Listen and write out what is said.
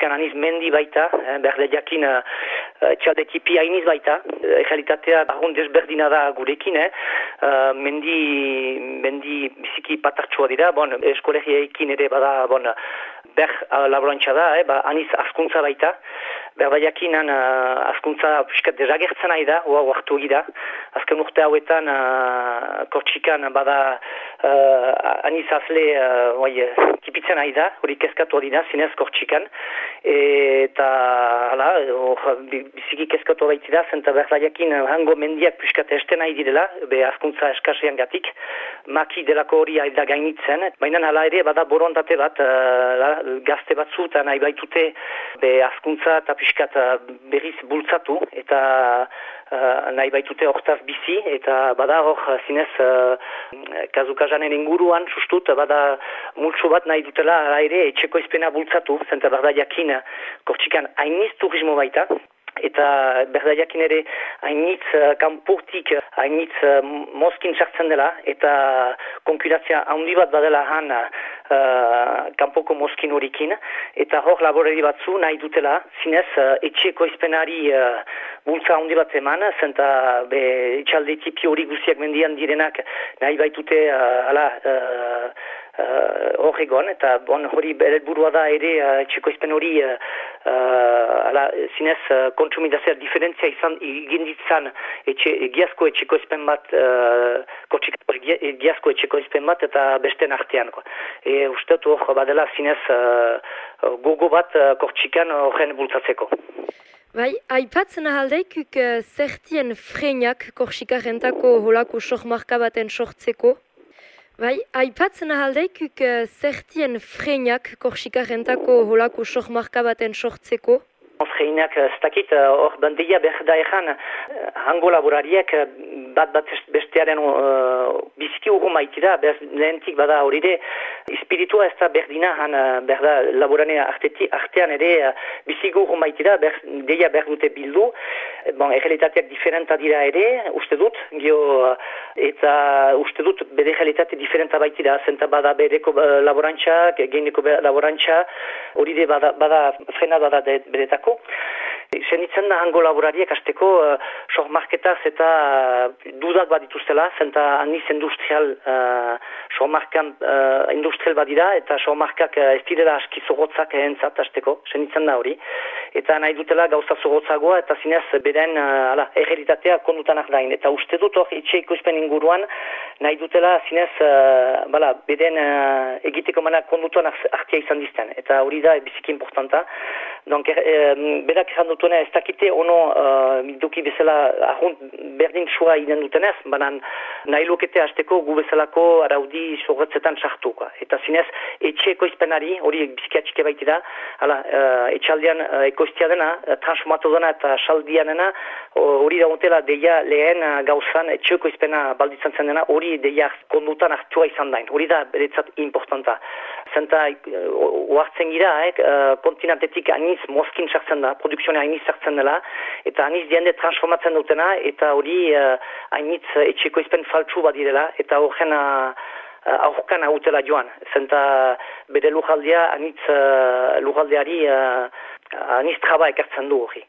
kortsikan aniz mendi baita, eh, berde jakin uh, txaldetipi hainiz baita, egalitatea argun desberdina da gurekin, eh? mendi, mendi biziki patartxua dira, bon, eskolegiaikin ere bada, bon, ber uh, laborantza da, eh? ba, aniz askuntza baita, Berbaiakinan uh, askuntza piskat dezagertzen nahi da, oa huartu da. Azken urte hauetan uh, kortsikan bada uh, anizazle uh, oai, tipitzen nahi da, hori kezkatu hori da, zinez kortsikan. eta hala, or, biziki kezkatu hori da, zenta berbaiakin hango mendiak piskat este nahi direla, be askuntza eskasean gatik, maki delako hori da gainitzen. Baina hala ere bada borontate bat, uh, gazte batzu eta nahi baitute be askuntza eta piskat berriz bultzatu eta uh, nahi baitute hortaz bizi eta bada hor uh, zinez uh, kazukazanen inguruan sustut bada multsu bat nahi dutela ere etxeko izpena bultzatu zenta bada jakin kortxikan hainiz turismo baita eta berdaiakin ere hainitz uh, kanportik hainitz uh, moskin sartzen dela eta konkurazia handi bat badela han uh, kanpoko moskin horikin eta hor laborari batzu nahi dutela zinez uh, etxeko izpenari uh, bultza handi bat eman zenta be etxalde tipi hori guziak mendian direnak nahi baitute uh, ala uh, uh, egon, eta bon, hori beret burua da ere uh, txeko hori uh, ala, zinez uh, kontsumidazioa diferentzia izan iginditzan etxe, egiazko etxeko izpen bat uh, egiazko etxeko bat eta beste artean. E, uste du hor badela zinez uh, gogo bat uh, kortxikan horren bultzatzeko. Bai, aipatzen ahaldeikuk uh, zertien freinak korxikarrentako holako sohmarka baten sortzeko? Bai, aipatzen ahaldeikuk uh, zertien freinak korsikarrentako holako sohmarka baten sortzeko? Freinak, ez dakit, eh, hor uh, bandeia behar da ezan, hango laborariak uh, bat bat bestearen uh, biziki urru maitira, behar lehentik bada hori de, espiritua ez da berdina, han uh, behar da laborane artean ere biziki urru maitira, behar, deia behar dute bildu, bon, errealitateak diferenta dira ere, uste dut, gio, eta uste dut bere realitate diferenta baitira, zenta bada bereko laborantza, geineko laborantza, hori de bada, bada frena bada beretako. Zenitzen da hango laborariak azteko uh, sohmarketaz eta uh, dudak bat dituztela, zenta aniz industrial uh, sohmarkan uh, industrial badira eta sohmarkak uh, ez direla aski zogotzak ehentzat azteko, zenitzen da hori. Eta nahi dutela gauza zogotzagoa eta zinez beren uh, ala, egeritatea kondutanak dain. Eta uste dut hor etxe ikuspen inguruan nahi dutela zinez uh, bala, beren uh, egiteko manak kondutuan artia izan dizten. Eta hori da biziki importanta. Donc, eh, berak erran dutuena ez dakite ono uh, duki bezala ahunt berdin sua inen dutenez, banan nahi lokete hasteko gu bezalako araudi sorretzetan sartu. Eta zinez, etxe ekoizpenari, hori bizkiatxike baitira, hala, uh, etxaldean uh, ekoiztia dena, transformatu dena eta saldianena, hori da ontela deia lehen uh, gauzan etxe ekoizpena balditzen zen dena, hori deia kondutan hartua izan dain. Hori da beretzat importanta. Zenta, oartzen uh, gira, eh, uh, kontinantetik aniz moskin sartzen da, produksioa aniz sartzen dela, eta aniz diende transformatzen dutena, eta hori uh, aniz etxeko izpen faltsu badirela, eta horren uh, aurkan hautela joan. Zenta bere lujaldea, anitz uh, lujaldeari uh, aniz traba ekartzen du hori.